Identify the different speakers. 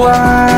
Speaker 1: why